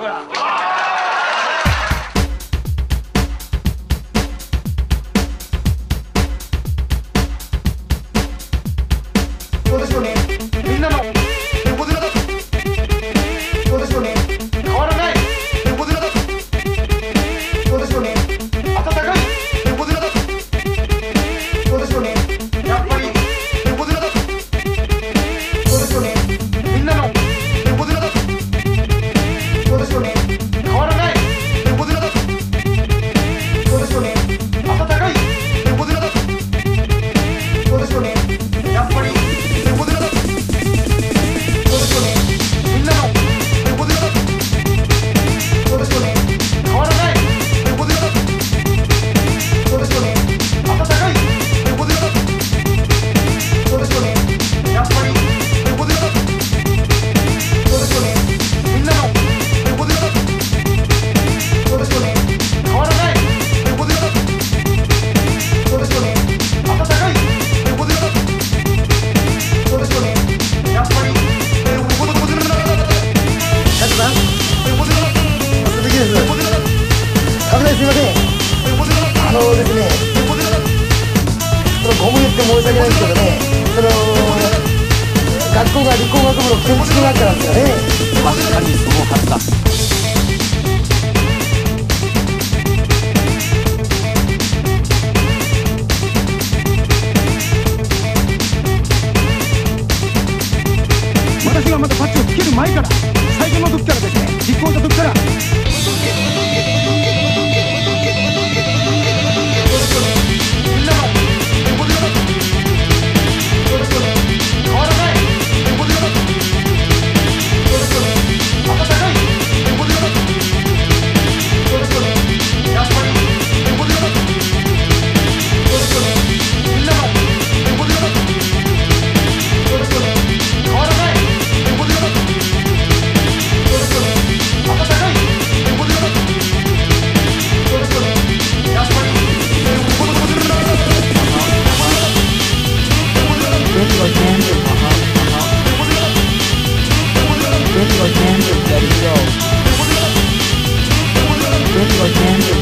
回。申しですけどね。その学校が理工学部の建築学科なんですよね。確かにそのはずだ。私はまたパッチをつける前から最初の時からですね実行した時から again.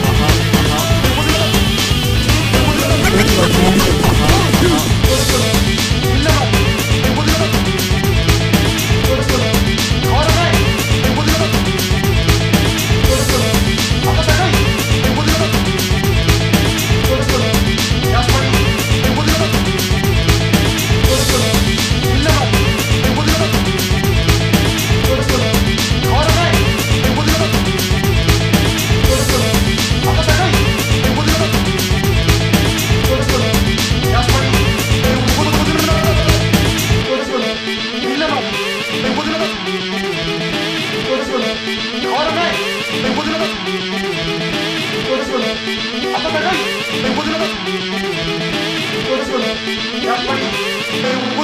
Apa mereka? Yang putih apa? Yang putih apa?